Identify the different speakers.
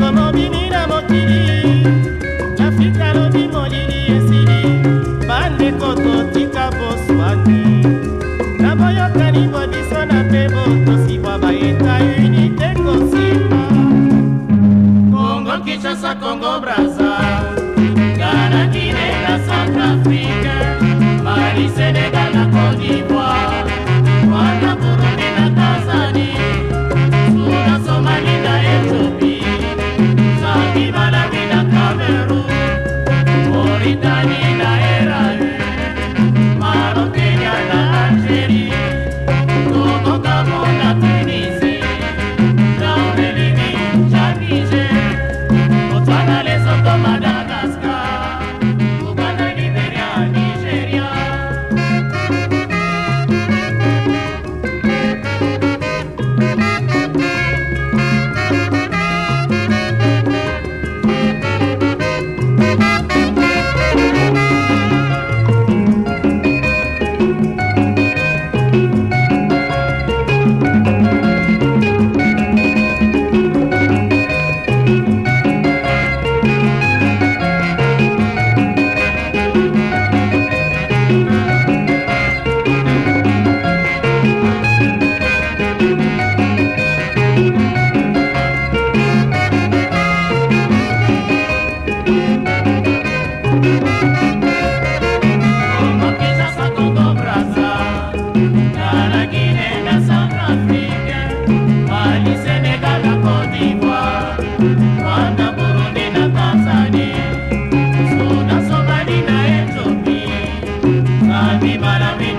Speaker 1: tomobini na mokili nafika lobi molili esili bandeko totika boswani na boyokani bobiso na mpe botosibwa bayeta unite kosima kongo kinshasa kongo braza
Speaker 2: ¡Viva la vida!